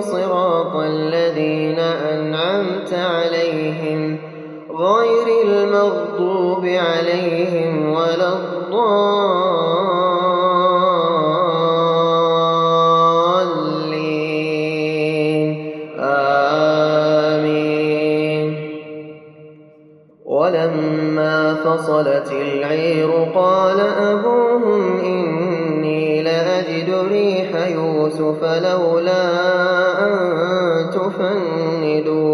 صراط الذين أنعمت عليهم غير المغضوب عليهم ولا الضالين. آمين. ولما فصلت العير قال أبوهم ريح يوسف لولا أن تفندون.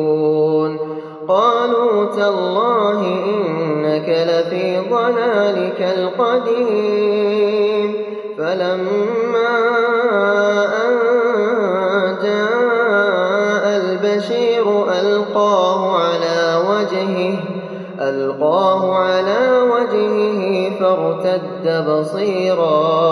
قالوا تالله إنك لفي ضلالك القديم. فلما أن جاء البشير ألقاه على وجهه ألقاه على وجهه فارتد بصيرا.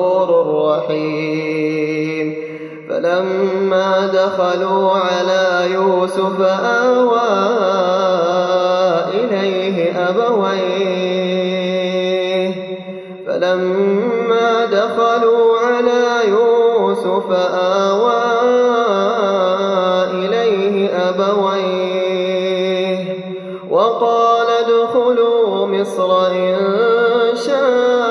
الرحيم. فلما دخلوا على يوسف آوى إليه أبويه. فلما دخلوا على يوسف آوى إليه أبويه. وقال ادخلوا مصر إن شاء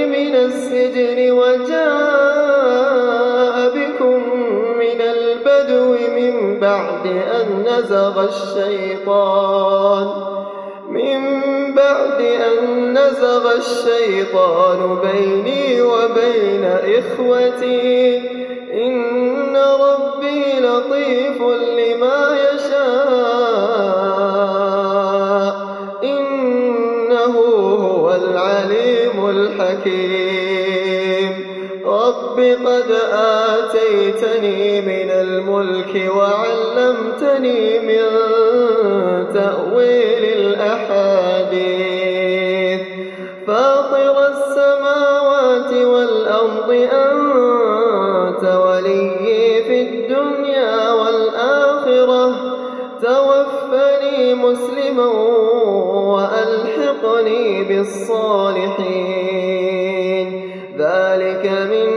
من السجن وجاء بكم من البدو من بعد أن نزغ الشيطان من بعد أن نزغ الشيطان بيني وبين إخوتي. إن ربي لطيف لما يشاء. إنه هو العليم الحكيم. رب قد آتيتني من الملك وعلمتني من تأويل الأحاديث مسلما وألحقني بالصالحين. ذلك من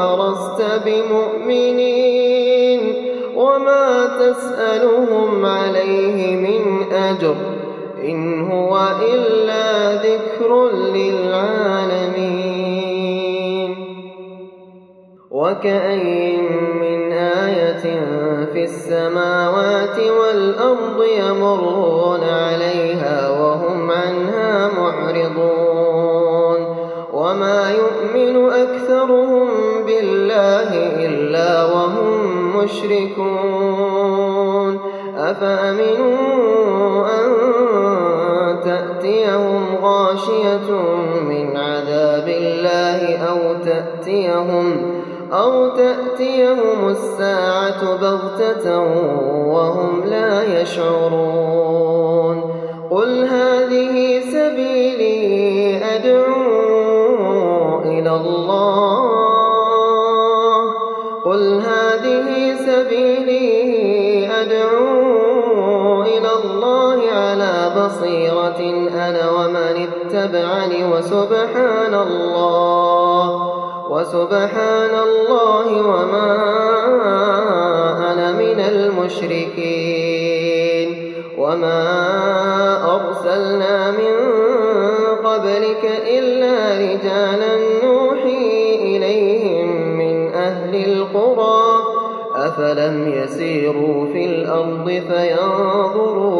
حرصت بمؤمنين وما تسألهم عليه من أجر إن هو إلا ذكر للعالمين وكأين من آية في السماوات والأرض يمرون عليها وهم عنها معرضون وما يؤمن أكثرهم بالله إلا وهم المشركون أفأمنوا أن تأتيهم غاشية من عذاب الله أو تأتيهم أو تأتيهم الساعة بغتة وهم لا يشعرون. قل هذه سبيلي أدعو بصيرة أنا ومن اتبعني وسبحان الله وسبحان الله وما أنا من المشركين وما أرسلنا من قبلك إلا رجالا نوحي إليهم من أهل القرى أفلم يسيروا في الأرض فينظروا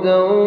ورحمة